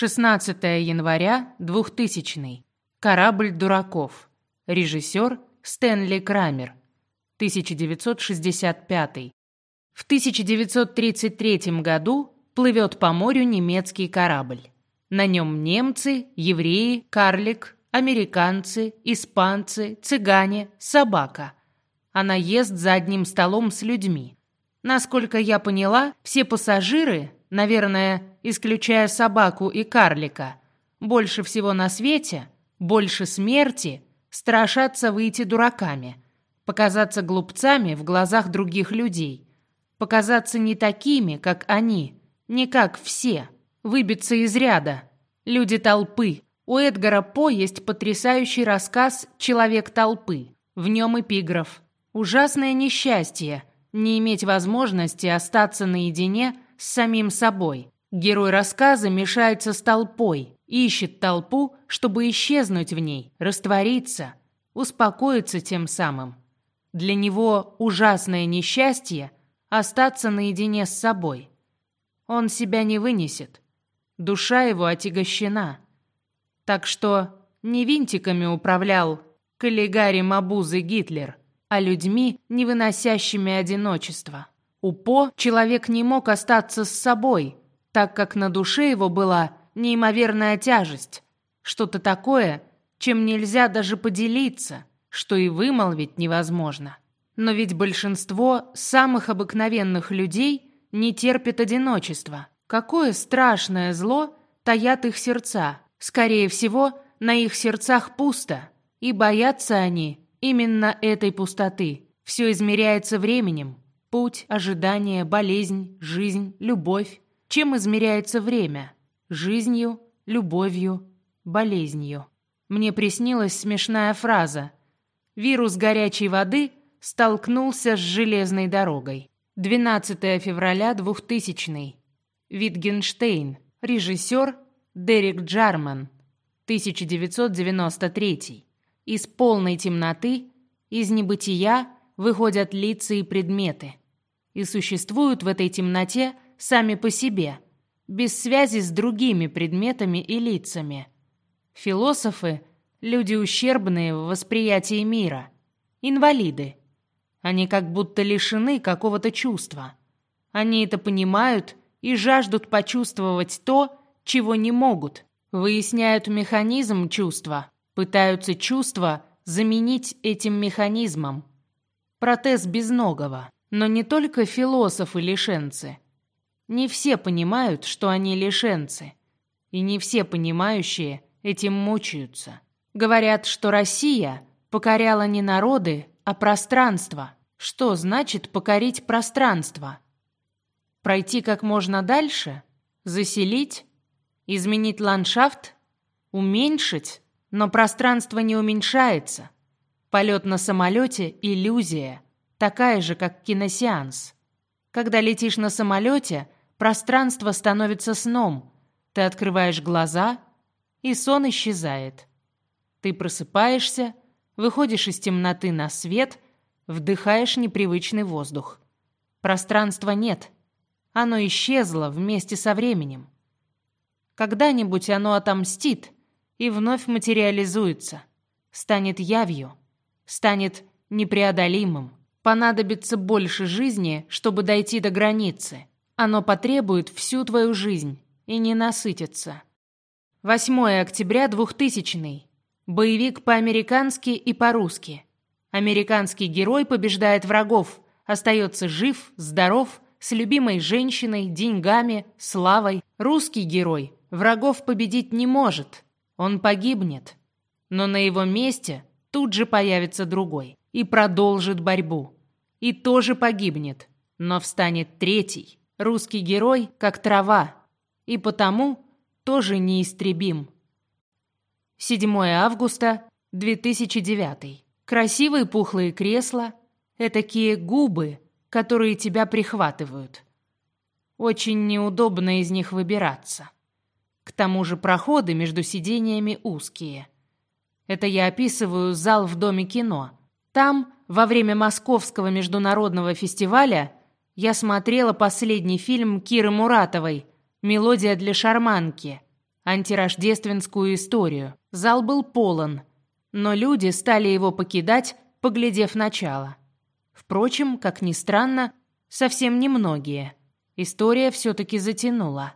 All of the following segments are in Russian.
16 января 2000. Корабль дураков. Режиссер Стэнли Крамер. 1965. В 1933 году плывет по морю немецкий корабль. На нем немцы, евреи, карлик, американцы, испанцы, цыгане, собака. Она ест за одним столом с людьми. Насколько я поняла, все пассажиры, наверное, исключая собаку и карлика, больше всего на свете, больше смерти, страшатся выйти дураками, показаться глупцами в глазах других людей, показаться не такими, как они, не как все, выбиться из ряда. Люди толпы. У Эдгара По есть потрясающий рассказ «Человек толпы». В нем эпиграф. Ужасное несчастье не иметь возможности остаться наедине с самим собой. Герой рассказа мешается с толпой, ищет толпу, чтобы исчезнуть в ней, раствориться, успокоиться тем самым. Для него ужасное несчастье остаться наедине с собой. Он себя не вынесет. Душа его отягощена. Так что не винтиками управлял Каллигари Мабузы Гитлер, а людьми, не выносящими одиночества. У По человек не мог остаться с собой, так как на душе его была неимоверная тяжесть, что-то такое, чем нельзя даже поделиться, что и вымолвить невозможно. Но ведь большинство самых обыкновенных людей не терпит одиночества. Какое страшное зло таят их сердца. Скорее всего, на их сердцах пусто, и боятся они именно этой пустоты. Все измеряется временем. Путь, ожидание, болезнь, жизнь, любовь. Чем измеряется время? Жизнью, любовью, болезнью. Мне приснилась смешная фраза. Вирус горячей воды столкнулся с железной дорогой. 12 февраля 2000. Витгенштейн. Режиссер Дерек Джарман. 1993. Из полной темноты, из небытия выходят лица и предметы. И существуют в этой темноте сами по себе, без связи с другими предметами и лицами. Философы – люди ущербные в восприятии мира. Инвалиды – они как будто лишены какого-то чувства. Они это понимают и жаждут почувствовать то, чего не могут. Выясняют механизм чувства, пытаются чувство заменить этим механизмом. Протез безногого. Но не только философы-лишенцы. Не все понимают, что они лишенцы. И не все понимающие этим мучаются. Говорят, что Россия покоряла не народы, а пространство. Что значит покорить пространство? Пройти как можно дальше? Заселить? Изменить ландшафт? Уменьшить? Но пространство не уменьшается. Полет на самолете – иллюзия, такая же, как киносеанс. Когда летишь на самолете, пространство становится сном. Ты открываешь глаза, и сон исчезает. Ты просыпаешься, выходишь из темноты на свет, вдыхаешь непривычный воздух. Пространства нет. Оно исчезло вместе со временем. Когда-нибудь оно отомстит и вновь материализуется, станет явью, станет непреодолимым. Понадобится больше жизни, чтобы дойти до границы. Оно потребует всю твою жизнь и не насытится. 8 октября 2000 Боевик по-американски и по-русски. Американский герой побеждает врагов, остается жив, здоров, с любимой женщиной, деньгами, славой. Русский герой врагов победить не может. Он погибнет. Но на его месте тут же появится другой и продолжит борьбу. И тоже погибнет, но встанет третий. Русский герой как трава, и потому тоже неистребим. 7 августа 2009. Красивые пухлые кресла, этакие губы, которые тебя прихватывают. Очень неудобно из них выбираться. К тому же проходы между сидениями узкие. Это я описываю зал в Доме кино. Там, во время Московского международного фестиваля, я смотрела последний фильм Киры Муратовой «Мелодия для шарманки», антирождественскую историю. Зал был полон, но люди стали его покидать, поглядев начало. Впрочем, как ни странно, совсем немногие. История все-таки затянула.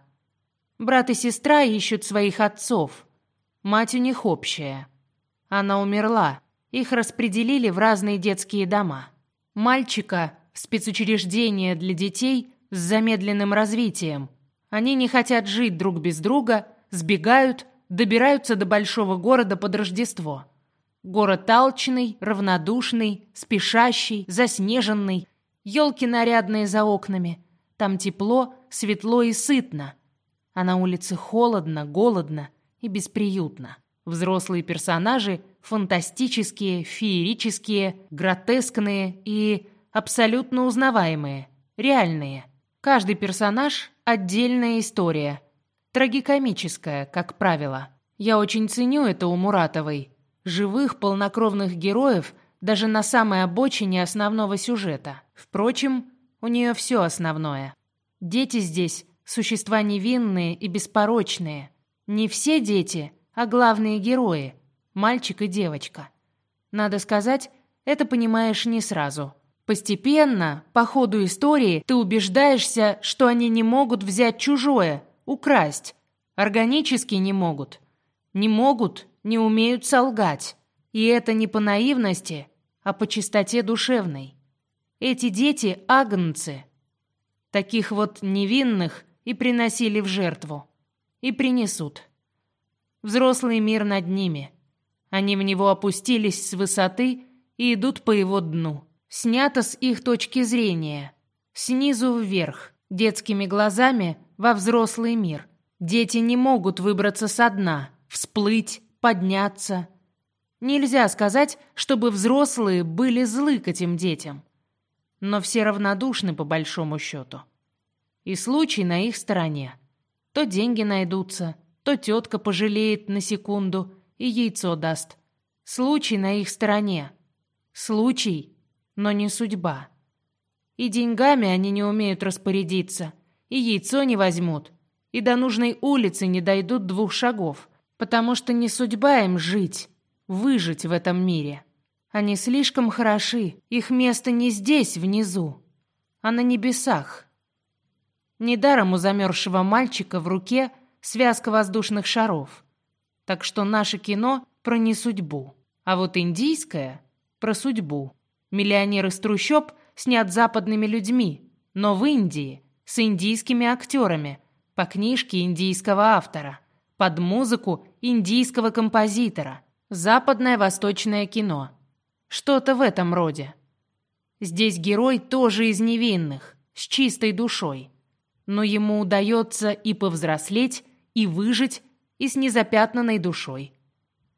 Брат и сестра ищут своих отцов. Мать у них общая. Она умерла. Их распределили в разные детские дома. Мальчика спецучреждение для детей с замедленным развитием. Они не хотят жить друг без друга, сбегают, добираются до большого города под Рождество. Город алчный, равнодушный, спешащий, заснеженный, елки нарядные за окнами. Там тепло, светло и сытно. А на улице холодно, голодно и бесприютно. Взрослые персонажи фантастические, феерические, гротескные и абсолютно узнаваемые, реальные. Каждый персонаж – отдельная история. Трагикомическая, как правило. Я очень ценю это у Муратовой. Живых, полнокровных героев даже на самой обочине основного сюжета. Впрочем, у нее все основное. Дети здесь – существа невинные и беспорочные. Не все дети, а главные герои – мальчик и девочка. Надо сказать, это понимаешь не сразу – Постепенно, по ходу истории, ты убеждаешься, что они не могут взять чужое, украсть. Органически не могут. Не могут, не умеют солгать. И это не по наивности, а по чистоте душевной. Эти дети – агнцы. Таких вот невинных и приносили в жертву. И принесут. Взрослый мир над ними. Они в него опустились с высоты и идут по его дну снято с их точки зрения. Снизу вверх, детскими глазами во взрослый мир. Дети не могут выбраться со дна, всплыть, подняться. Нельзя сказать, чтобы взрослые были злы к этим детям. Но все равнодушны по большому счету. И случай на их стороне. То деньги найдутся, то тетка пожалеет на секунду и яйцо даст. Случай на их стороне. Случай но не судьба. И деньгами они не умеют распорядиться, и яйцо не возьмут, и до нужной улицы не дойдут двух шагов, потому что не судьба им жить, выжить в этом мире. Они слишком хороши, их место не здесь, внизу, а на небесах. Недаром у замерзшего мальчика в руке связка воздушных шаров. Так что наше кино про несудьбу, а вот индийское — про судьбу. Миллионер из трущоб снят западными людьми, но в Индии с индийскими актерами по книжке индийского автора, под музыку индийского композитора. Западное восточное кино. Что-то в этом роде. Здесь герой тоже из невинных, с чистой душой. Но ему удается и повзрослеть, и выжить, и с незапятнанной душой.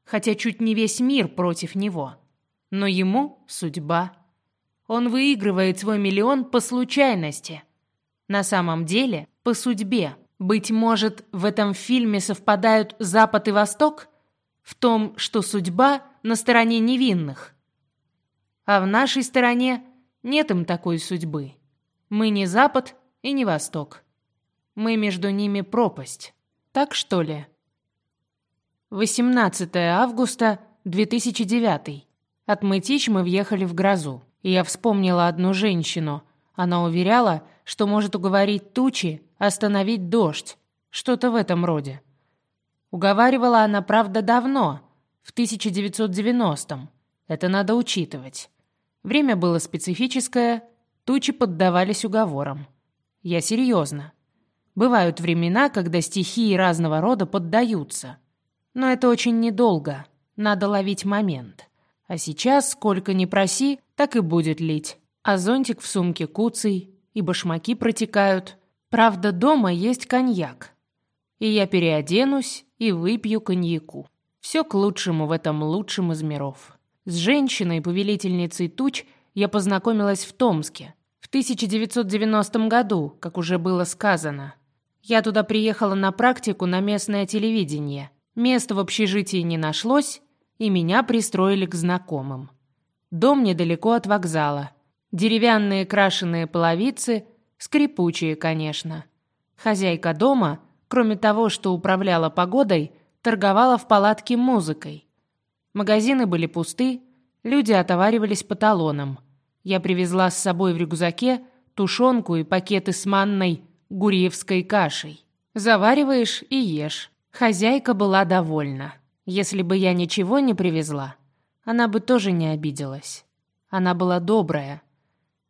Хотя чуть не весь мир против него но ему судьба. Он выигрывает свой миллион по случайности. На самом деле, по судьбе. Быть может, в этом фильме совпадают Запад и Восток? В том, что судьба на стороне невинных. А в нашей стороне нет им такой судьбы. Мы не Запад и не Восток. Мы между ними пропасть. Так что ли? 18 августа 2009 от Мытищ мы въехали в грозу. И я вспомнила одну женщину. Она уверяла, что может уговорить тучи, остановить дождь. Что-то в этом роде. Уговаривала она, правда, давно, в 1990-м. Это надо учитывать. Время было специфическое, тучи поддавались уговорам. Я серьезно. Бывают времена, когда стихии разного рода поддаются. Но это очень недолго. Надо ловить момент. А сейчас, сколько ни проси, так и будет лить. А зонтик в сумке куцый, и башмаки протекают. Правда, дома есть коньяк. И я переоденусь и выпью коньяку. Все к лучшему в этом лучшем из миров. С женщиной-повелительницей туч я познакомилась в Томске. В 1990 году, как уже было сказано. Я туда приехала на практику на местное телевидение. Места в общежитии не нашлось, и меня пристроили к знакомым. Дом недалеко от вокзала. Деревянные крашеные половицы, скрипучие, конечно. Хозяйка дома, кроме того, что управляла погодой, торговала в палатке музыкой. Магазины были пусты, люди отоваривались по талонам. Я привезла с собой в рюкзаке тушенку и пакеты с манной гурьевской кашей. Завариваешь и ешь. Хозяйка была довольна. Если бы я ничего не привезла, она бы тоже не обиделась. Она была добрая.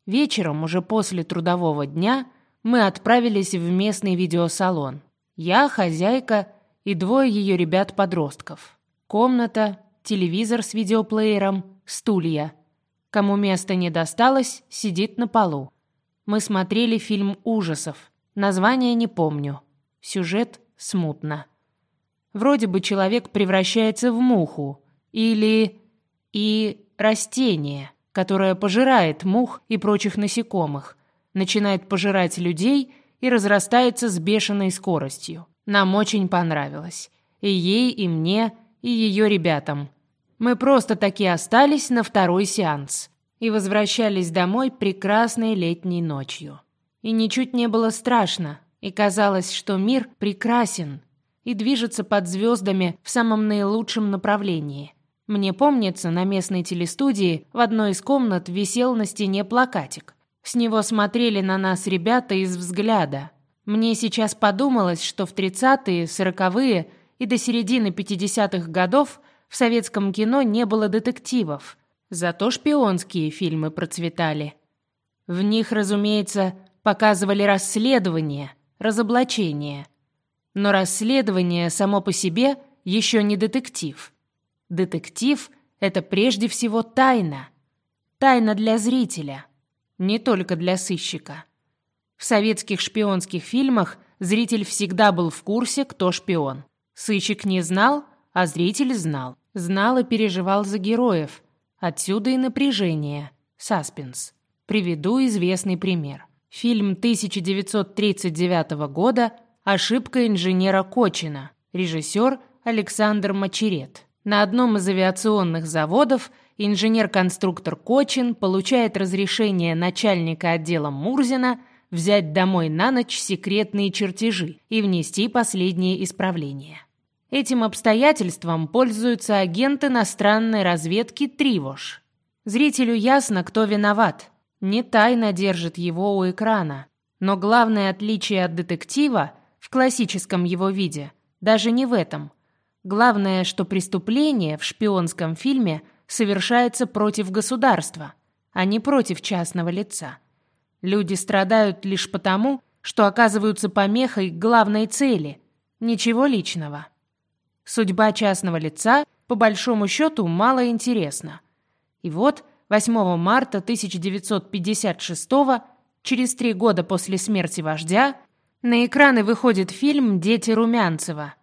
Вечером, уже после трудового дня, мы отправились в местный видеосалон. Я, хозяйка и двое ее ребят-подростков. Комната, телевизор с видеоплеером, стулья. Кому места не досталось, сидит на полу. Мы смотрели фильм ужасов. Название не помню. Сюжет смутно. Вроде бы человек превращается в муху или и растение, которое пожирает мух и прочих насекомых, начинает пожирать людей и разрастается с бешеной скоростью. Нам очень понравилось. И ей, и мне, и ее ребятам. Мы просто таки остались на второй сеанс и возвращались домой прекрасной летней ночью. И ничуть не было страшно, и казалось, что мир прекрасен и движется под звездами в самом наилучшем направлении. Мне помнится, на местной телестудии в одной из комнат висел на стене плакатик. С него смотрели на нас ребята из взгляда. Мне сейчас подумалось, что в 30-е, 40-е и до середины 50-х годов в советском кино не было детективов. Зато шпионские фильмы процветали. В них, разумеется, показывали расследования, разоблачения. Но расследование само по себе еще не детектив – Детектив — это прежде всего тайна. Тайна для зрителя, не только для сыщика. В советских шпионских фильмах зритель всегда был в курсе, кто шпион. Сыщик не знал, а зритель знал. Знал и переживал за героев. Отсюда и напряжение, саспенс. Приведу известный пример. Фильм 1939 года «Ошибка инженера Кочина». Режиссер Александр Мачерет. На одном из авиационных заводов инженер-конструктор Кочин получает разрешение начальника отдела Мурзина взять домой на ночь секретные чертежи и внести последние исправления. Этим обстоятельством пользуются агент иностранной разведки Тривош. Зрителю ясно, кто виноват. Не тайно держит его у экрана. Но главное отличие от детектива в классическом его виде даже не в этом – Главное, что преступление в шпионском фильме совершается против государства, а не против частного лица. Люди страдают лишь потому, что оказываются помехой главной цели. Ничего личного. Судьба частного лица, по большому счету, мало интересна. И вот 8 марта 1956 через три года после смерти вождя, на экраны выходит фильм «Дети Румянцева»,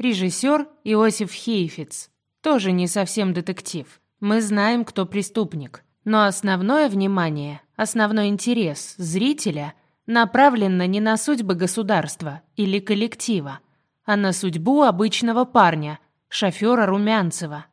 Режиссер Иосиф Хейфиц. Тоже не совсем детектив. Мы знаем, кто преступник. Но основное внимание, основной интерес зрителя направлено не на судьбы государства или коллектива, а на судьбу обычного парня, шофера Румянцева.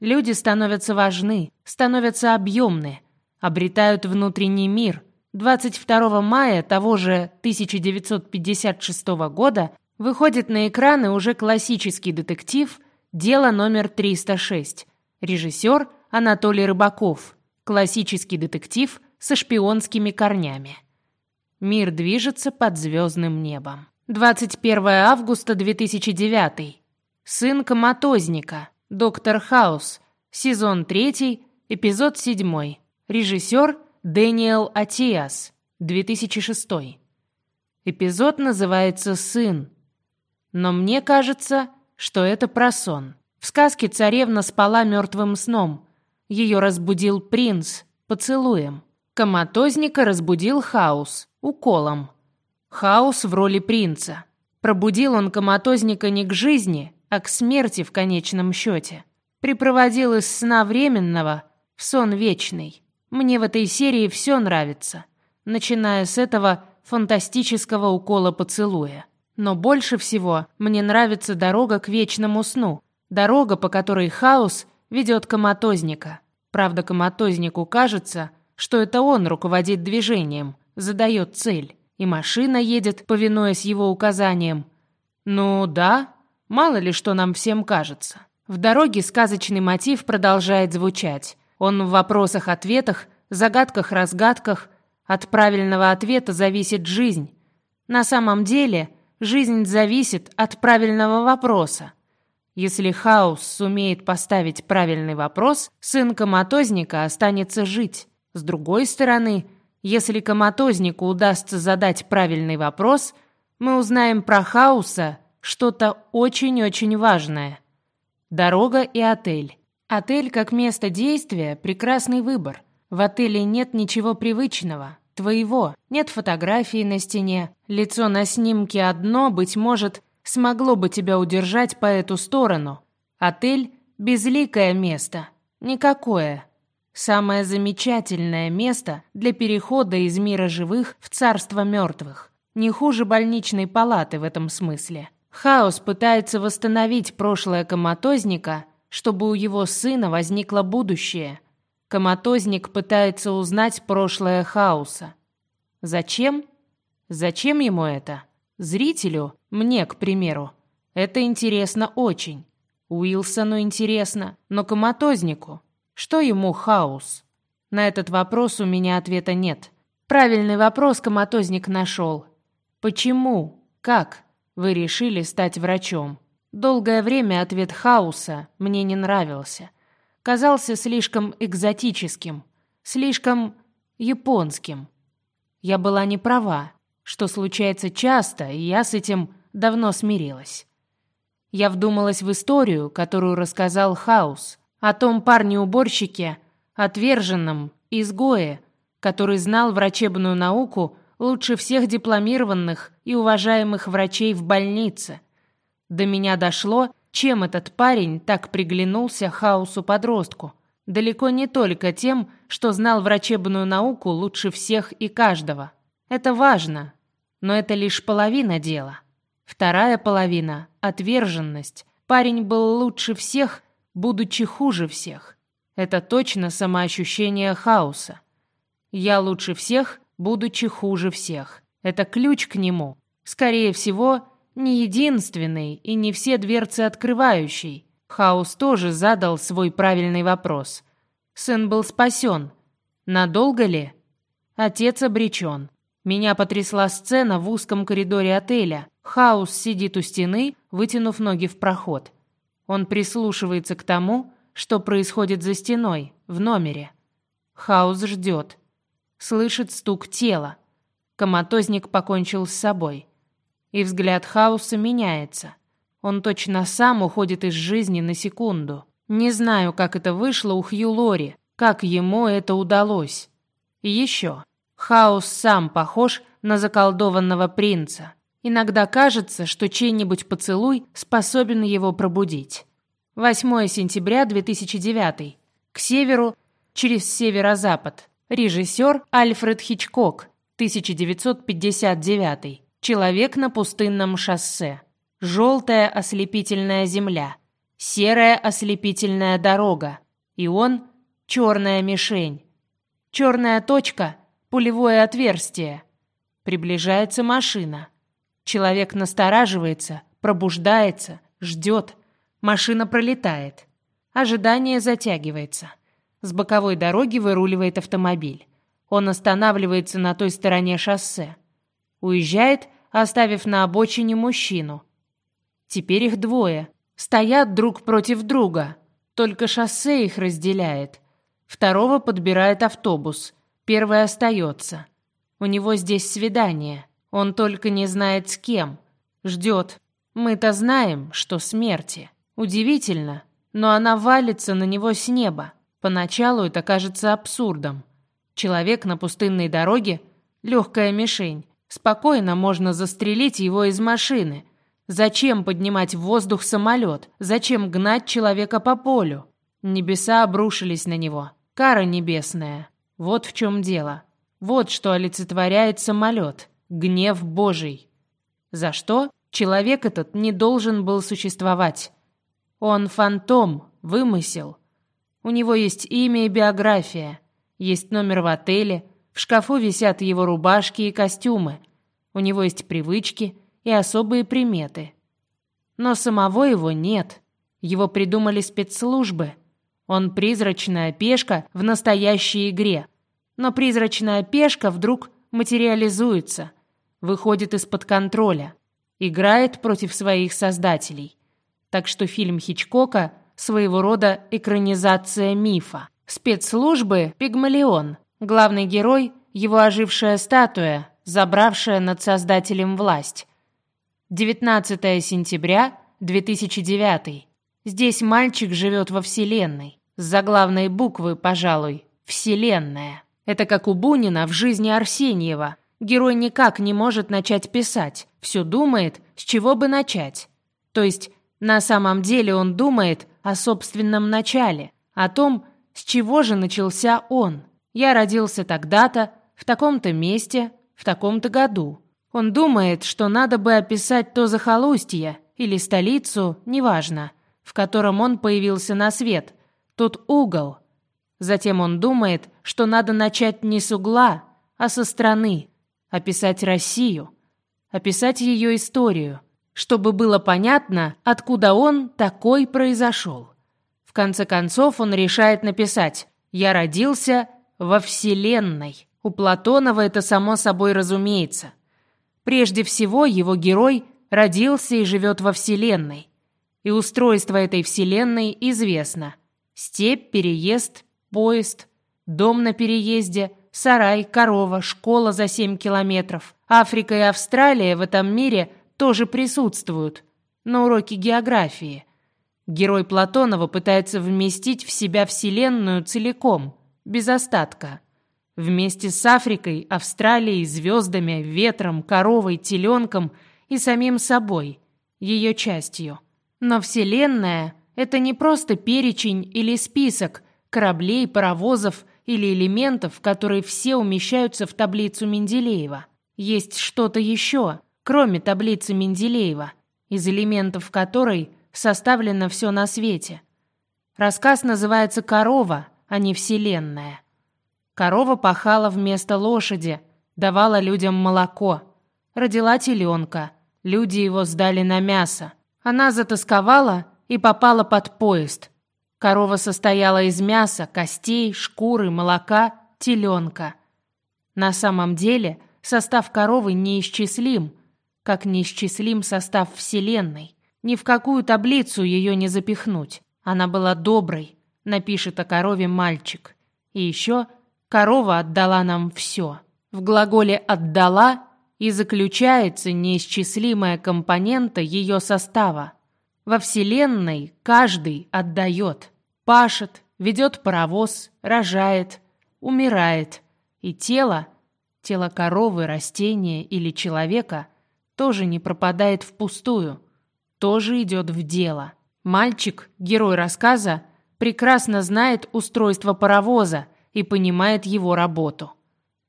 Люди становятся важны, становятся объемны, обретают внутренний мир. 22 мая того же 1956 года Выходит на экраны уже классический детектив «Дело номер 306». Режиссер Анатолий Рыбаков. Классический детектив со шпионскими корнями. Мир движется под звездным небом. 21 августа 2009. Сын коматозника. Доктор Хаус. Сезон 3, эпизод 7. Режиссер Дэниел Атиас. 2006. Эпизод называется «Сын». Но мне кажется, что это про сон. В сказке царевна спала мертвым сном. Ее разбудил принц поцелуем. Коматозника разбудил хаос уколом. Хаос в роли принца. Пробудил он коматозника не к жизни, а к смерти в конечном счете. Припроводил из сна временного в сон вечный. Мне в этой серии все нравится, начиная с этого фантастического укола поцелуя. Но больше всего мне нравится дорога к вечному сну. Дорога, по которой хаос ведет коматозника. Правда, коматознику кажется, что это он руководит движением, задает цель. И машина едет, повинуясь его указаниям. Ну да, мало ли что нам всем кажется. В дороге сказочный мотив продолжает звучать. Он в вопросах-ответах, загадках-разгадках. От правильного ответа зависит жизнь. На самом деле, жизнь зависит от правильного вопроса. Если Хаус сумеет поставить правильный вопрос, сын коматозника останется жить. С другой стороны, если коматознику удастся задать правильный вопрос, мы узнаем про Хауса что-то очень-очень важное. Дорога и отель. Отель как место действия – прекрасный выбор. В отеле нет ничего привычного, твоего. Нет фотографии на стене. Лицо на снимке одно, быть может, смогло бы тебя удержать по эту сторону. Отель – безликое место. Никакое. Самое замечательное место для перехода из мира живых в царство мертвых. Не хуже больничной палаты в этом смысле. Хаос пытается восстановить прошлое коматозника, чтобы у его сына возникло будущее. Коматозник пытается узнать прошлое хаоса. Зачем? Зачем ему это? Зрителю, мне, к примеру, это интересно очень. Уилсону интересно, но коматознику, что ему хаос? На этот вопрос у меня ответа нет. Правильный вопрос коматозник нашел. Почему? Как? вы решили стать врачом. Долгое время ответ Хауса мне не нравился. Казался слишком экзотическим, слишком японским. Я была не права, что случается часто, и я с этим давно смирилась. Я вдумалась в историю, которую рассказал Хаус, о том парне-уборщике, отверженном, изгое, который знал врачебную науку лучше всех дипломированных и уважаемых врачей в больнице. До меня дошло, чем этот парень так приглянулся хаосу-подростку. Далеко не только тем, что знал врачебную науку лучше всех и каждого. Это важно, но это лишь половина дела. Вторая половина — отверженность. Парень был лучше всех, будучи хуже всех. Это точно самоощущение хаоса. Я лучше всех, будучи хуже всех. Это ключ к нему. Скорее всего, не единственный и не все дверцы открывающий. Хаус тоже задал свой правильный вопрос. Сын был спасен. Надолго ли? Отец обречен. Меня потрясла сцена в узком коридоре отеля. Хаус сидит у стены, вытянув ноги в проход. Он прислушивается к тому, что происходит за стеной, в номере. Хаус ждет слышит стук тела. Коматозник покончил с собой. И взгляд Хауса меняется. Он точно сам уходит из жизни на секунду. Не знаю, как это вышло у Хью Лори, как ему это удалось. И еще. Хаус сам похож на заколдованного принца. Иногда кажется, что чей-нибудь поцелуй способен его пробудить. 8 сентября 2009. К северу через северо-запад. Режиссер Альфред Хичкок, 1959. Человек на пустынном шоссе. Желтая ослепительная земля. Серая ослепительная дорога. И он — черная мишень. Черная точка — пулевое отверстие. Приближается машина. Человек настораживается, пробуждается, ждет. Машина пролетает. Ожидание затягивается. С боковой дороги выруливает автомобиль. Он останавливается на той стороне шоссе. Уезжает, оставив на обочине мужчину. Теперь их двое. Стоят друг против друга. Только шоссе их разделяет. Второго подбирает автобус. Первый остается. У него здесь свидание. Он только не знает с кем. Ждет. Мы-то знаем, что смерти. Удивительно, но она валится на него с неба. Поначалу это кажется абсурдом. Человек на пустынной дороге — легкая мишень. Спокойно можно застрелить его из машины. Зачем поднимать в воздух самолет? Зачем гнать человека по полю? Небеса обрушились на него. Кара небесная. Вот в чем дело. Вот что олицетворяет самолет. Гнев Божий. За что? Человек этот не должен был существовать. Он фантом, вымысел. У него есть имя и биография, есть номер в отеле, в шкафу висят его рубашки и костюмы. У него есть привычки и особые приметы. Но самого его нет. Его придумали спецслужбы. Он призрачная пешка в настоящей игре. Но призрачная пешка вдруг материализуется, выходит из-под контроля, играет против своих создателей. Так что фильм Хичкока своего рода экранизация мифа. Спецслужбы Пигмалион. Главный герой его ожившая статуя, забравшая над создателем власть. 19 сентября 2009. Здесь мальчик живет во Вселенной. С заглавной буквы, пожалуй, Вселенная. Это как у Бунина в жизни Арсеньева. Герой никак не может начать писать. Все думает, с чего бы начать. То есть, на самом деле он думает о собственном начале, о том, с чего же начался он. Я родился тогда-то, в таком-то месте, в таком-то году. Он думает, что надо бы описать то захолустье или столицу, неважно, в котором он появился на свет, тот угол. Затем он думает, что надо начать не с угла, а со стороны, описать Россию, описать ее историю, чтобы было понятно, откуда он такой произошел. В конце концов он решает написать «Я родился во Вселенной». У Платонова это само собой разумеется. Прежде всего, его герой родился и живет во Вселенной. И устройство этой Вселенной известно. Степь, переезд, поезд, дом на переезде, сарай, корова, школа за 7 километров. Африка и Австралия в этом мире тоже присутствуют. На уроке географии. Герой Платонова пытается вместить в себя Вселенную целиком, без остатка. Вместе с Африкой, Австралией, звездами, ветром, коровой, теленком и самим собой, ее частью. Но Вселенная — это не просто перечень или список кораблей, паровозов или элементов, которые все умещаются в таблицу Менделеева. Есть что-то еще, кроме таблицы Менделеева, из элементов которой составлено все на свете. Рассказ называется «Корова», а не «Вселенная». Корова пахала вместо лошади, давала людям молоко. Родила теленка. Люди его сдали на мясо. Она затасковала и попала под поезд. Корова состояла из мяса, костей, шкуры, молока, теленка. На самом деле состав коровы неисчислим, как неисчислим состав Вселенной. Ни в какую таблицу ее не запихнуть. Она была доброй, напишет о корове мальчик. И еще – Корова отдала нам все. В глаголе «отдала» и заключается неисчислимая компонента ее состава. Во Вселенной каждый отдает, пашет, ведет паровоз, рожает, умирает. И тело, тело коровы, растения или человека тоже не пропадает впустую, тоже идет в дело. Мальчик, герой рассказа, прекрасно знает устройство паровоза – и понимает его работу.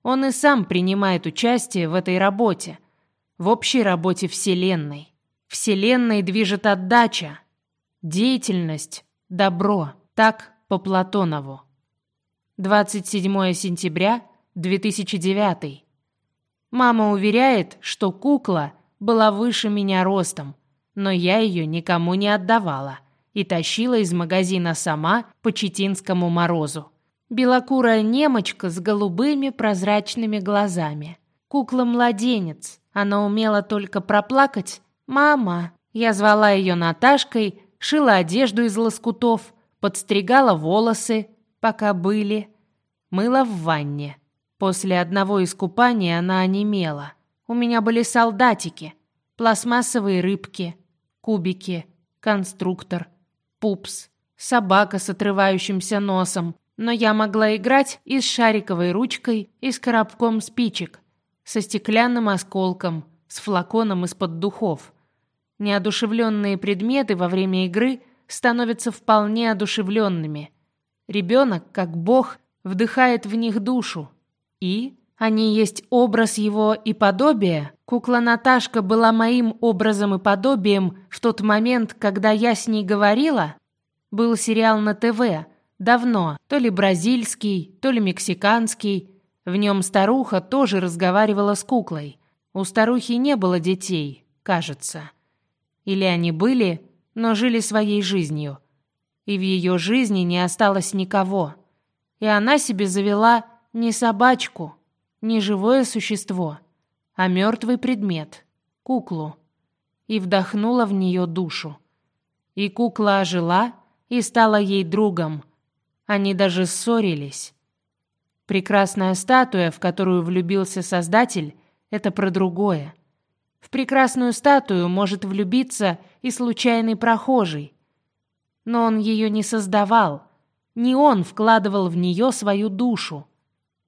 Он и сам принимает участие в этой работе, в общей работе Вселенной. Вселенной движет отдача, деятельность, добро. Так по Платонову. 27 сентября 2009. Мама уверяет, что кукла была выше меня ростом, но я ее никому не отдавала и тащила из магазина сама по Читинскому морозу. Белокурая немочка с голубыми прозрачными глазами. Кукла-младенец. Она умела только проплакать «Мама». Я звала ее Наташкой, шила одежду из лоскутов, подстригала волосы, пока были. Мыла в ванне. После одного из купаний она онемела. У меня были солдатики, пластмассовые рыбки, кубики, конструктор, пупс, собака с отрывающимся носом, но я могла играть и с шариковой ручкой, и с коробком спичек, со стеклянным осколком, с флаконом из-под духов. Неодушевленные предметы во время игры становятся вполне одушевленными. Ребенок, как бог, вдыхает в них душу. И они есть образ его и подобие. Кукла Наташка была моим образом и подобием в тот момент, когда я с ней говорила. Был сериал на ТВ Давно, то ли бразильский, то ли мексиканский. В нем старуха тоже разговаривала с куклой. У старухи не было детей, кажется. Или они были, но жили своей жизнью. И в ее жизни не осталось никого. И она себе завела не собачку, не живое существо, а мертвый предмет, куклу. И вдохнула в нее душу. И кукла ожила и стала ей другом. Они даже ссорились. Прекрасная статуя, в которую влюбился Создатель, это про другое. В прекрасную статую может влюбиться и случайный прохожий. Но он ее не создавал, не он вкладывал в нее свою душу.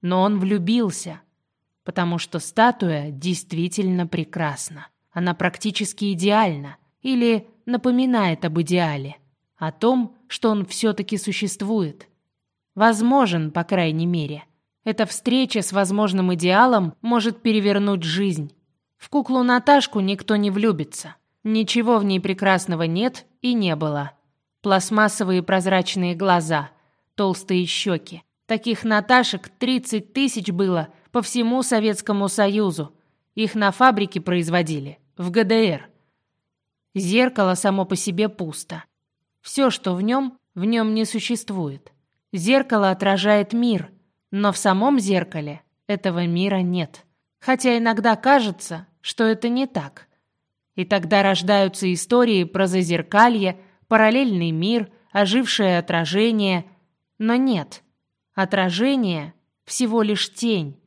Но он влюбился, потому что статуя действительно прекрасна. Она практически идеальна или напоминает об идеале, о том, что он все-таки существует. Возможен, по крайней мере. Эта встреча с возможным идеалом может перевернуть жизнь. В куклу Наташку никто не влюбится. Ничего в ней прекрасного нет и не было. Пластмассовые прозрачные глаза, толстые щеки. Таких Наташек 30 тысяч было по всему Советскому Союзу. Их на фабрике производили, в ГДР. Зеркало само по себе пусто. Все, что в нем, в нем не существует. Зеркало отражает мир, но в самом зеркале этого мира нет. Хотя иногда кажется, что это не так. И тогда рождаются истории про зазеркалье, параллельный мир, ожившее отражение. Но нет, отражение — всего лишь тень.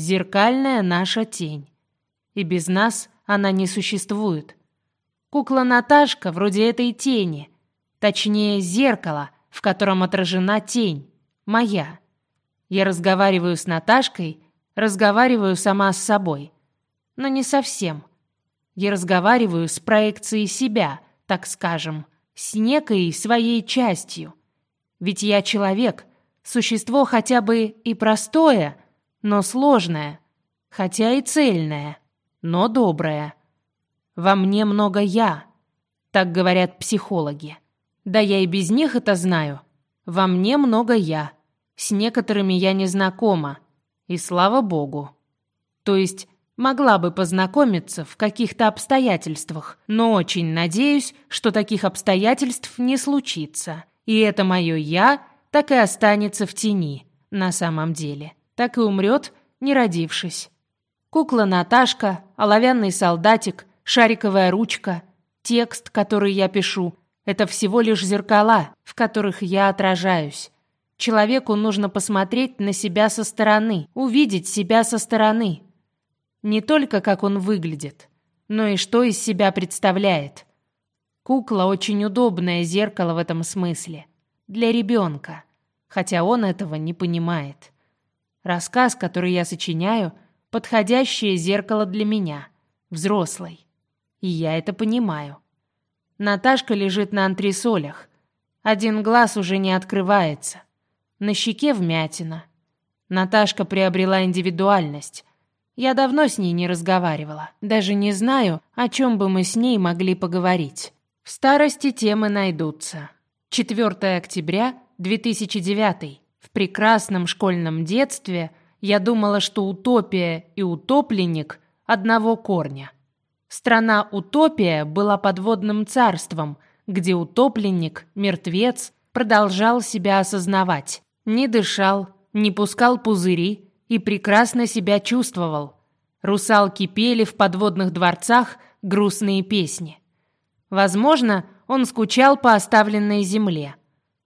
Зеркальная наша тень. И без нас она не существует. Кукла Наташка вроде этой тени, точнее зеркало, в котором отражена тень, моя. Я разговариваю с Наташкой, разговариваю сама с собой но не совсем. Я разговариваю с проекцией себя, так скажем, с некой своей частью. Ведь я человек, существо хотя бы и простое, но сложное, хотя и цельное, но доброе. Во мне много «я», так говорят психологи. Да я и без них это знаю. Во мне много «я». С некоторыми я не знакома. И слава богу. То есть Могла бы познакомиться в каких-то обстоятельствах, но очень надеюсь, что таких обстоятельств не случится. И это мое «я» так и останется в тени на самом деле. Так и умрет, не родившись. Кукла Наташка, оловянный солдатик, шариковая ручка, текст, который я пишу — это всего лишь зеркала, в которых я отражаюсь. Человеку нужно посмотреть на себя со стороны, увидеть себя со стороны, не только как он выглядит, но и что из себя представляет. Кукла очень удобное зеркало в этом смысле. Для ребенка, хотя он этого не понимает. Рассказ, который я сочиняю, подходящее зеркало для меня, взрослой. И я это понимаю. Наташка лежит на антресолях. Один глаз уже не открывается. На щеке вмятина. Наташка приобрела индивидуальность. Я давно с ней не разговаривала. Даже не знаю, о чем бы мы с ней могли поговорить. В старости темы найдутся. 4 октября 2009. В прекрасном школьном детстве я думала, что утопия и утопленник одного корня. Страна Утопия была подводным царством, где утопленник, мертвец, продолжал себя осознавать. Не дышал, не пускал пузыри, и прекрасно себя чувствовал. Русалки пели в подводных дворцах грустные песни. Возможно, он скучал по оставленной земле.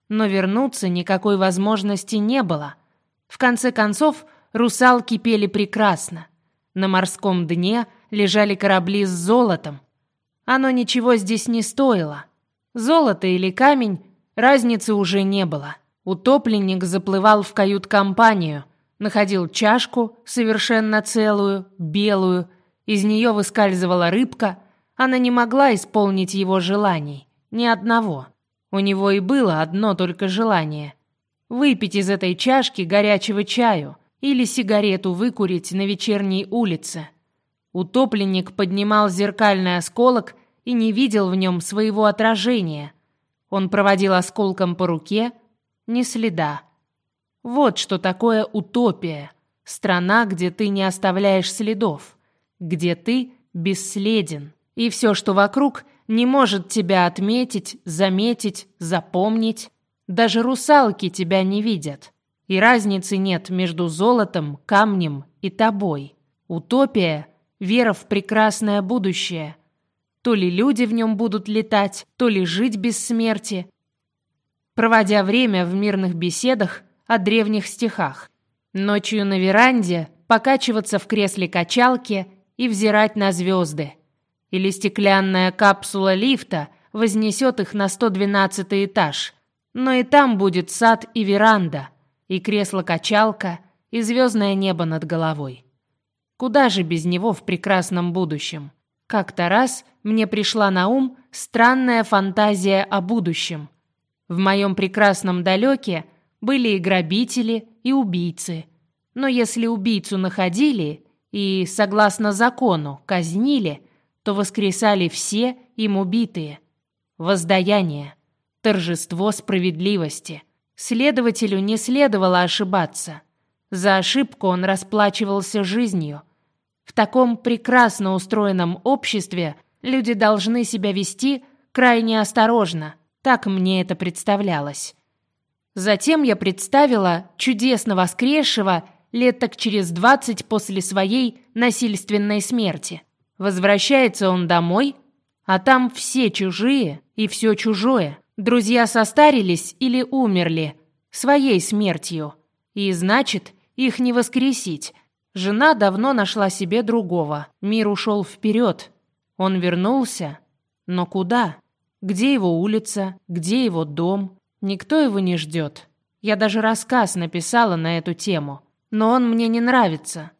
Но вернуться никакой возможности не было. В конце концов, русалки пели прекрасно. На морском дне лежали корабли с золотом. Оно ничего здесь не стоило. Золото или камень, разницы уже не было. Утопленник заплывал в кают-компанию – находил чашку, совершенно целую, белую, из нее выскальзывала рыбка, она не могла исполнить его желаний, ни одного. У него и было одно только желание — выпить из этой чашки горячего чаю или сигарету выкурить на вечерней улице. Утопленник поднимал зеркальный осколок и не видел в нем своего отражения. Он проводил осколком по руке, ни следа. Вот что такое утопия. Страна, где ты не оставляешь следов, где ты бесследен, и все, что вокруг, не может тебя отметить, заметить, запомнить. Даже русалки тебя не видят. И разницы нет между золотом, камнем и тобой. Утопия — вера в прекрасное будущее. То ли люди в нем будут летать, то ли жить без смерти. Проводя время в мирных беседах о древних стихах. Ночью на веранде покачиваться в кресле качалки и взирать на звезды. Или стеклянная капсула лифта вознесет их на 112 этаж. Но и там будет сад и веранда, и кресло-качалка, и звездное небо над головой. Куда же без него в прекрасном будущем? Как-то раз мне пришла на ум странная фантазия о будущем. В моем прекрасном далеке были и грабители, и убийцы. Но если убийцу находили и, согласно закону, казнили, то воскресали все им убитые. Воздаяние, торжество справедливости. Следователю не следовало ошибаться. За ошибку он расплачивался жизнью. В таком прекрасно устроенном обществе люди должны себя вести крайне осторожно. Так мне это представлялось. Затем я представила чудесно воскресшего лет так через двадцать после своей насильственной смерти. Возвращается он домой, а там все чужие и все чужое. Друзья состарились или умерли своей смертью. И значит, их не воскресить. Жена давно нашла себе другого. Мир ушел вперед. Он вернулся. Но куда? Где его улица? Где его дом? Никто его не ждет. Я даже рассказ написала на эту тему. Но он мне не нравится.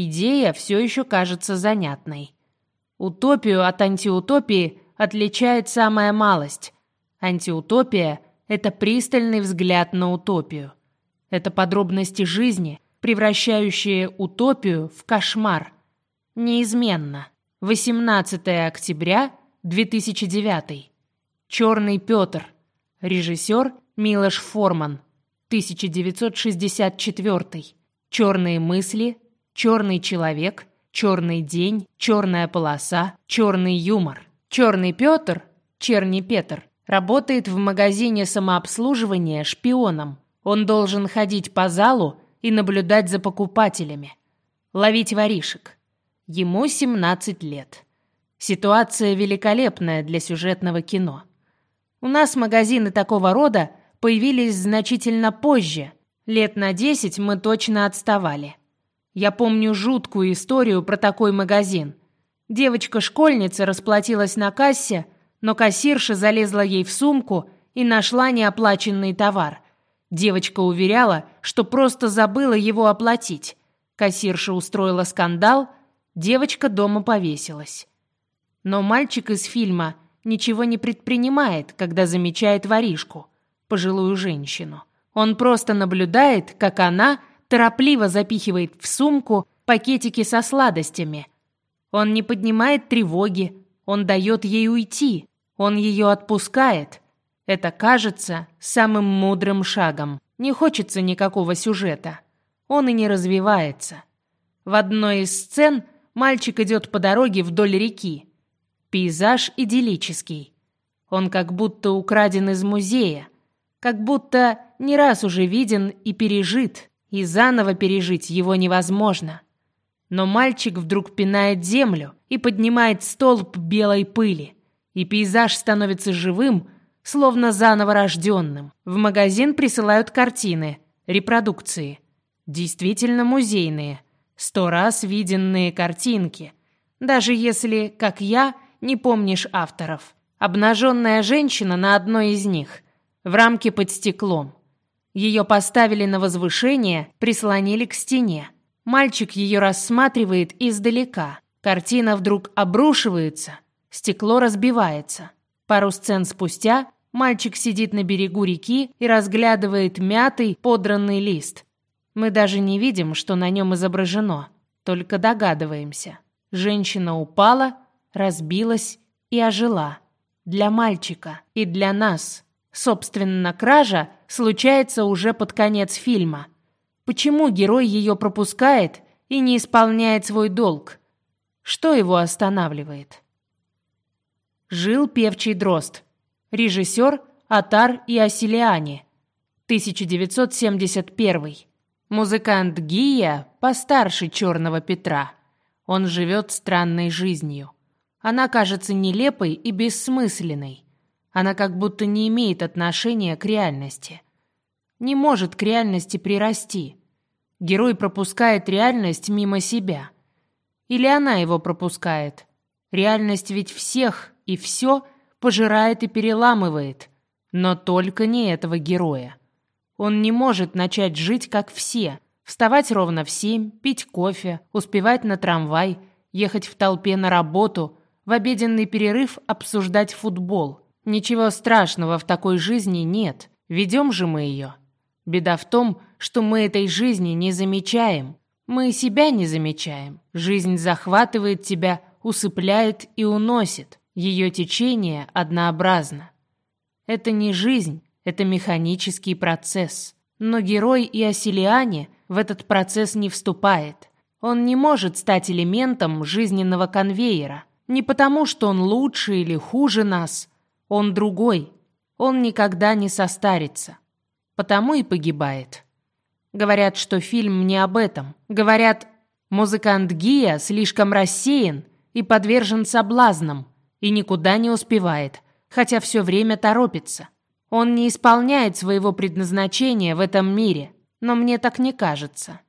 Идея все еще кажется занятной. Утопию от антиутопии отличает самая малость. Антиутопия – это пристальный взгляд на утопию. Это подробности жизни, превращающие утопию в кошмар. Неизменно. 18 октября 2009. Черный Петр. Режиссер Милош Форман. 1964. Черные мысли. Черный человек. Черный день. Черная полоса. Черный юмор. Черный Петр. Черный Петр Работает в магазине самообслуживания шпионом. Он должен ходить по залу и наблюдать за покупателями. Ловить воришек. Ему 17 лет. Ситуация великолепная для сюжетного кино. У нас магазины такого рода появились значительно позже. Лет на 10 мы точно отставали. Я помню жуткую историю про такой магазин. Девочка-школьница расплатилась на кассе – но кассирша залезла ей в сумку и нашла неоплаченный товар. Девочка уверяла, что просто забыла его оплатить. Кассирша устроила скандал, девочка дома повесилась. Но мальчик из фильма ничего не предпринимает, когда замечает воришку, пожилую женщину. Он просто наблюдает, как она торопливо запихивает в сумку пакетики со сладостями. Он не поднимает тревоги, он дает ей уйти. Он ее отпускает. Это кажется самым мудрым шагом. Не хочется никакого сюжета. Он и не развивается. В одной из сцен мальчик идет по дороге вдоль реки. Пейзаж идиллический. Он как будто украден из музея. Как будто не раз уже виден и пережит, и заново пережить его невозможно. Но мальчик вдруг пинает землю и поднимает столб белой пыли и пейзаж становится живым, словно заново рожденным. В магазин присылают картины, репродукции. Действительно музейные, сто раз виденные картинки. Даже если, как я, не помнишь авторов. Обнаженная женщина на одной из них, в рамке под стеклом. Ее поставили на возвышение, прислонили к стене. Мальчик ее рассматривает издалека. Картина вдруг обрушивается – Стекло разбивается. Пару сцен спустя мальчик сидит на берегу реки и разглядывает мятый, подранный лист. Мы даже не видим, что на нем изображено, только догадываемся. Женщина упала, разбилась и ожила. Для мальчика и для нас. Собственно, кража случается уже под конец фильма. Почему герой ее пропускает и не исполняет свой долг? Что его останавливает? Жил певчий дрозд. Режиссер Атар и Асилиани. 1971. Музыкант Гия постарше Черного Петра. Он живет странной жизнью. Она кажется нелепой и бессмысленной. Она как будто не имеет отношения к реальности. Не может к реальности прирасти. Герой пропускает реальность мимо себя. Или она его пропускает. Реальность ведь всех и все пожирает и переламывает, но только не этого героя. Он не может начать жить как все, вставать ровно в семь, пить кофе, успевать на трамвай, ехать в толпе на работу, в обеденный перерыв обсуждать футбол. Ничего страшного в такой жизни нет, ведем же мы ее. Беда в том, что мы этой жизни не замечаем. Мы себя не замечаем. Жизнь захватывает тебя, усыпляет и уносит. Ее течение однообразно. Это не жизнь, это механический процесс. Но герой и Осилиане в этот процесс не вступает. Он не может стать элементом жизненного конвейера. Не потому, что он лучше или хуже нас. Он другой. Он никогда не состарится. Потому и погибает. Говорят, что фильм не об этом. Говорят, музыкант Гия слишком рассеян и подвержен соблазнам, и никуда не успевает, хотя все время торопится. Он не исполняет своего предназначения в этом мире, но мне так не кажется.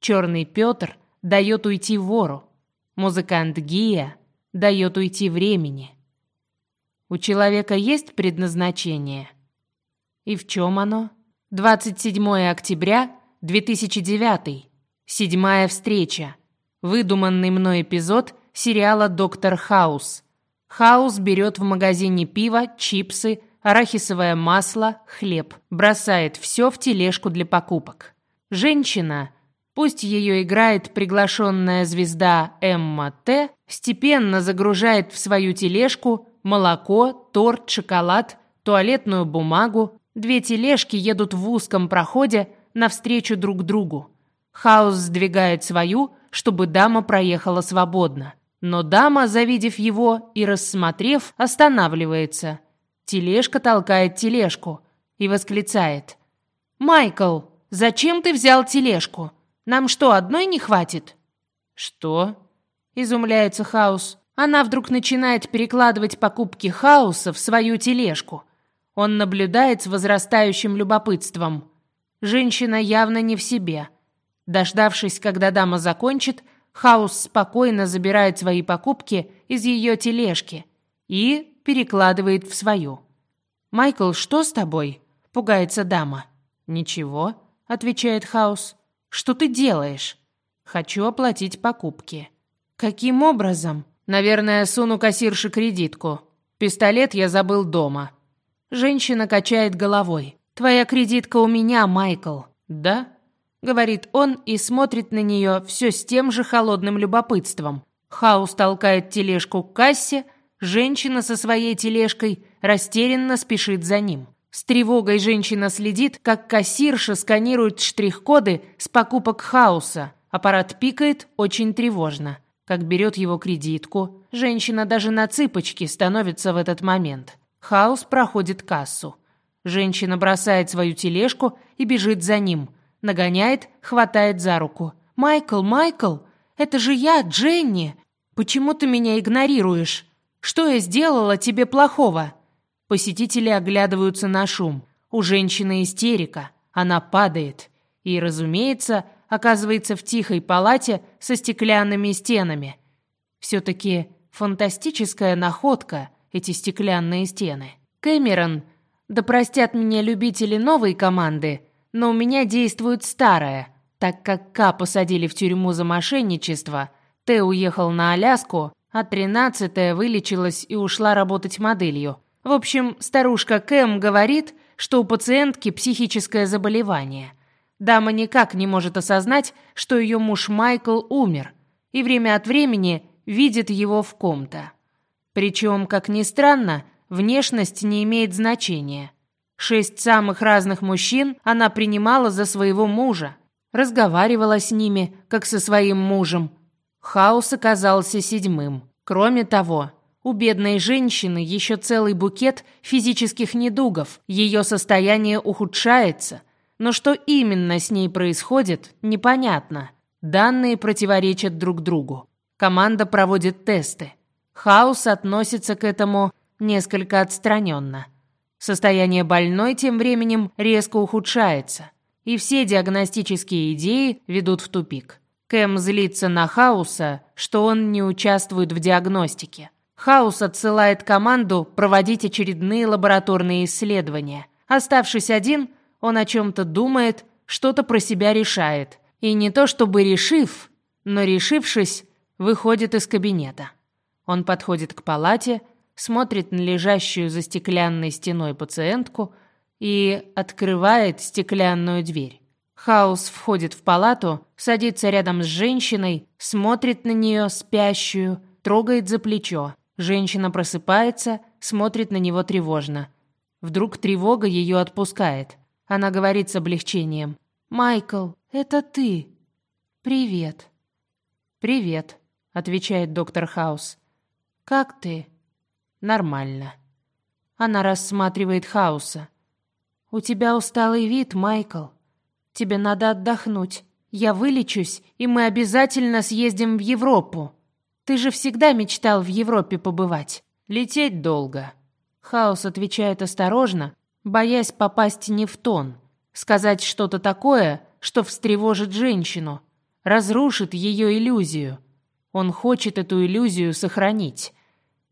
Черный Петр дает уйти вору, музыкант Гия дает уйти времени. У человека есть предназначение? И в чем оно? 27 октября 2009. Седьмая встреча. Выдуманный мной эпизод сериала «Доктор Хаус». Хаус берет в магазине пиво, чипсы, арахисовое масло, хлеб. Бросает все в тележку для покупок. Женщина, пусть ее играет приглашенная звезда Эмма Т., степенно загружает в свою тележку молоко, торт, шоколад, туалетную бумагу. Две тележки едут в узком проходе навстречу друг другу. Хаус сдвигает свою, чтобы дама проехала свободно. Но дама, завидев его и рассмотрев, останавливается. Тележка толкает тележку и восклицает. «Майкл, зачем ты взял тележку? Нам что, одной не хватит?» «Что?» – изумляется Хаус. Она вдруг начинает перекладывать покупки Хауса в свою тележку. Он наблюдает с возрастающим любопытством. Женщина явно не в себе. Дождавшись, когда дама закончит, Хаус спокойно забирает свои покупки из ее тележки и перекладывает в свою. «Майкл, что с тобой?» – пугается дама. «Ничего», – отвечает Хаус. «Что ты делаешь?» «Хочу оплатить покупки». «Каким образом?» «Наверное, суну кассирше кредитку. Пистолет я забыл дома». Женщина качает головой. «Твоя кредитка у меня, Майкл». «Да?» говорит он и смотрит на нее все с тем же холодным любопытством. Хаус толкает тележку к кассе, женщина со своей тележкой растерянно спешит за ним. С тревогой женщина следит, как кассирша сканирует штрих-коды с покупок Хауса. Аппарат пикает очень тревожно. Как берет его кредитку, женщина даже на цыпочки становится в этот момент. Хаус проходит кассу. Женщина бросает свою тележку и бежит за ним – Нагоняет, хватает за руку. «Майкл, Майкл, это же я, Дженни! Почему ты меня игнорируешь? Что я сделала тебе плохого?» Посетители оглядываются на шум. У женщины истерика. Она падает. И, разумеется, оказывается в тихой палате со стеклянными стенами. Все-таки фантастическая находка, эти стеклянные стены. Кэмерон, да простят меня любители новой команды, но у меня действует старая. Так как К посадили в тюрьму за мошенничество, Т уехал на Аляску, а тринадцатая вылечилась и ушла работать моделью. В общем, старушка Кэм говорит, что у пациентки психическое заболевание. Дама никак не может осознать, что ее муж Майкл умер, и время от времени видит его в ком-то. Причем, как ни странно, внешность не имеет значения – Шесть самых разных мужчин она принимала за своего мужа, разговаривала с ними, как со своим мужем. Хаус оказался седьмым. Кроме того, У бедной женщины еще целый букет физических недугов, ее состояние ухудшается, но что именно с ней происходит, непонятно. Данные противоречат друг другу. Команда проводит тесты. Хаус относится к этому несколько отстраненно. Состояние больной тем временем резко ухудшается, и все диагностические идеи ведут в тупик. Кэм злится на Хауса, что он не участвует в диагностике. Хаус отсылает команду проводить очередные лабораторные исследования. Оставшись один, он о чем-то думает, что-то про себя решает. И не то чтобы решив, но решившись, выходит из кабинета. Он подходит к палате, смотрит на лежащую за стеклянной стеной пациентку и открывает стеклянную дверь. Хаус входит в палату, садится рядом с женщиной, смотрит на нее спящую, трогает за плечо. Женщина просыпается, смотрит на него тревожно. Вдруг тревога ее отпускает. Она говорит с облегчением. «Майкл, это ты. Привет». «Привет», — отвечает доктор Хаус. «Как ты?» «Нормально». Она рассматривает Хауса. «У тебя усталый вид, Майкл. Тебе надо отдохнуть. Я вылечусь, и мы обязательно съездим в Европу. Ты же всегда мечтал в Европе побывать. Лететь долго. Хаос отвечает осторожно, боясь попасть не в тон, сказать что-то такое, что встревожит женщину, разрушит ее иллюзию. Он хочет эту иллюзию сохранить.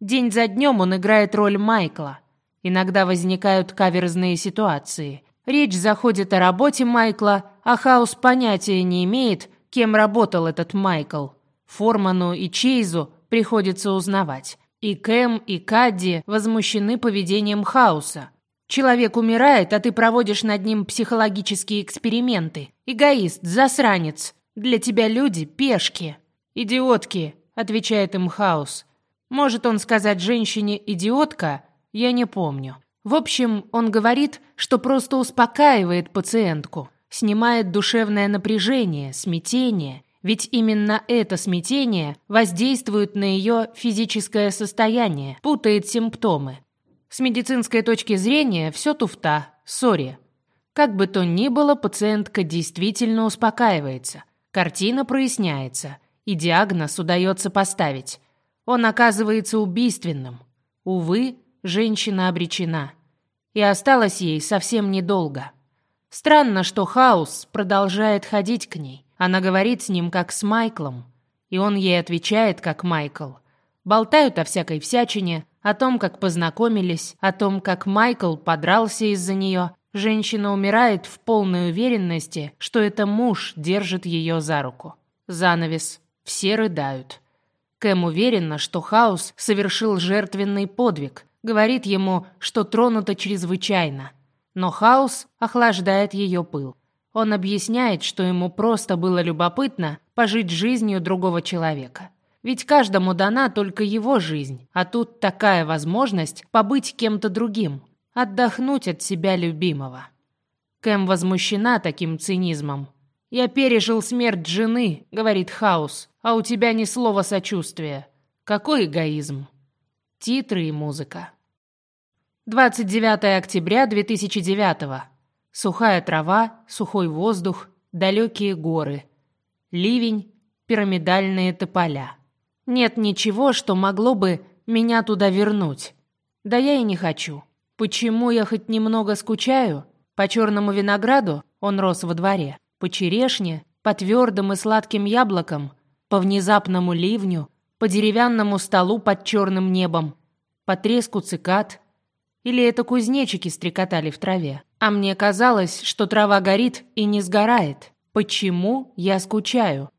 День за днем он играет роль Майкла. Иногда возникают каверзные ситуации. Речь заходит о работе Майкла, а Хаус понятия не имеет, кем работал этот Майкл. Форману и Чейзу приходится узнавать. И Кэм, и Кадди возмущены поведением Хауса. Человек умирает, а ты проводишь над ним психологические эксперименты. Эгоист, засранец. Для тебя люди – пешки. Идиотки, отвечает им Хаус. Может он сказать женщине «идиотка»? Я не помню. В общем, он говорит, что просто успокаивает пациентку, снимает душевное напряжение, смятение – ведь именно это смятение воздействует на ее физическое состояние, путает симптомы. С медицинской точки зрения все туфта, сори. Как бы то ни было, пациентка действительно успокаивается, картина проясняется, и диагноз удается поставить. Он оказывается убийственным. Увы, женщина обречена. И осталось ей совсем недолго. Странно, что Хаус продолжает ходить к ней. Она говорит с ним как с Майклом, и он ей отвечает как Майкл. Болтают о всякой всячине, о том, как познакомились, о том, как Майкл подрался из-за нее. Женщина умирает в полной уверенности, что это муж держит ее за руку. Занавес. Все рыдают. Кэм уверена, что Хаус совершил жертвенный подвиг, говорит ему, что тронута чрезвычайно. Но Хаус охлаждает ее пыл. Он объясняет, что ему просто было любопытно пожить жизнью другого человека. Ведь каждому дана только его жизнь, а тут такая возможность побыть кем-то другим, отдохнуть от себя любимого. Кэм возмущена таким цинизмом. «Я пережил смерть жены», — говорит Хаус, «а у тебя ни слова сочувствия. Какой эгоизм!» Титры и музыка. 29 октября 2009 Сухая трава, сухой воздух, далекие горы. Ливень, пирамидальные тополя. Нет ничего, что могло бы меня туда вернуть. Да я и не хочу. Почему я хоть немного скучаю? По черному винограду он рос во дворе. По черешне, по твердым и сладким яблокам, по внезапному ливню, по деревянному столу под черным небом, по треску цикад. Или это кузнечики стрекотали в траве? А мне казалось, что трава горит и не сгорает. Почему я скучаю?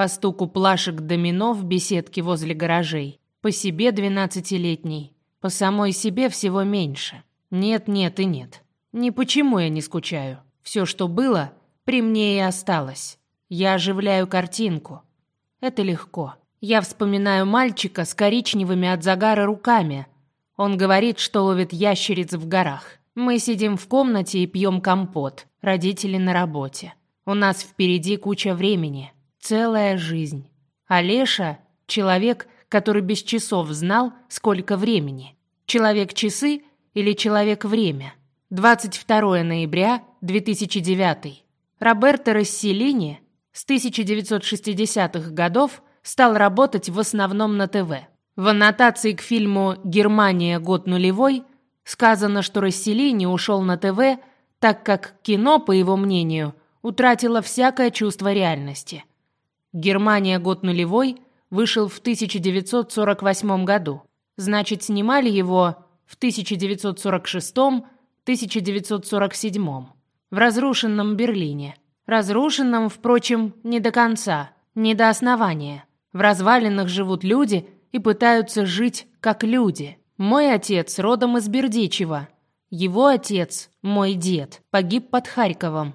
По стуку плашек домино в беседке возле гаражей. По себе двенадцатилетней. По самой себе всего меньше. Нет, нет и нет. Ни почему я не скучаю. Все, что было, при мне и осталось. Я оживляю картинку. Это легко. Я вспоминаю мальчика с коричневыми от загара руками. Он говорит, что ловит ящериц в горах. Мы сидим в комнате и пьем компот. Родители на работе. У нас впереди куча времени. Целая жизнь. Олеша — человек, который без часов знал, сколько времени. Человек-часы или человек-время. 22 ноября 2009. Роберто Расселини с 1960-х годов стал работать в основном на ТВ. В аннотации к фильму «Германия. Год нулевой» сказано, что Расселини ушел на ТВ, так как кино, по его мнению, утратило всякое чувство реальности. «Германия. Год нулевой» вышел в 1948 году. Значит, снимали его в 1946-1947 в разрушенном Берлине. Разрушенном, впрочем, не до конца, не до основания. В развалинах живут люди и пытаются жить как люди. Мой отец родом из Бердичева. Его отец, мой дед, погиб под Харьковом.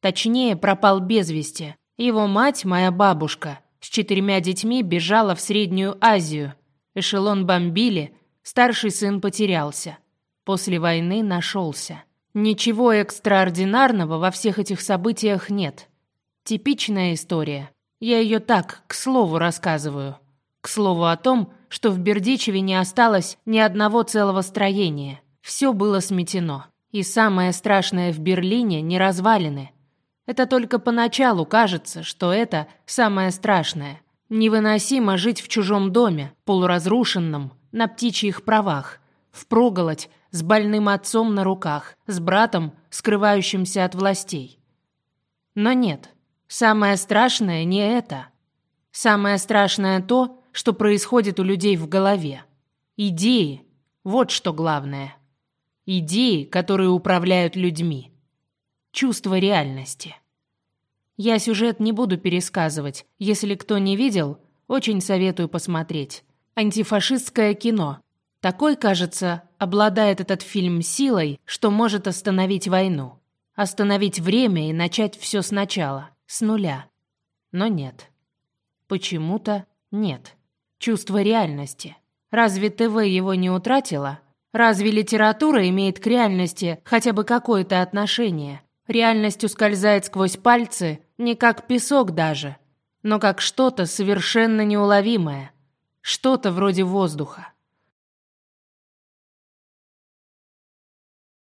Точнее, пропал без вести. Его мать, моя бабушка, с четырьмя детьми бежала в Среднюю Азию. Эшелон бомбили, старший сын потерялся. После войны нашелся. Ничего экстраординарного во всех этих событиях нет. Типичная история. Я ее так, к слову, рассказываю. К слову о том, что в Бердичеве не осталось ни одного целого строения. Все было сметено. И самое страшное в Берлине не развалины. Это только поначалу кажется, что это самое страшное. Невыносимо жить в чужом доме, полуразрушенном, на птичьих правах, впроголодь, с больным отцом на руках, с братом, скрывающимся от властей. Но нет, самое страшное не это. Самое страшное то, что происходит у людей в голове. Идеи – вот что главное. Идеи, которые управляют людьми. Чувство реальности. Я сюжет не буду пересказывать. Если кто не видел, очень советую посмотреть. Антифашистское кино. Такой, кажется, обладает этот фильм силой, что может остановить войну. Остановить время и начать все сначала, с нуля. Но нет. Почему-то нет. Чувство реальности. Разве ТВ его не утратило? Разве литература имеет к реальности хотя бы какое-то отношение? Реальность ускользает сквозь пальцы, не как песок даже, но как что-то совершенно неуловимое, что-то вроде воздуха.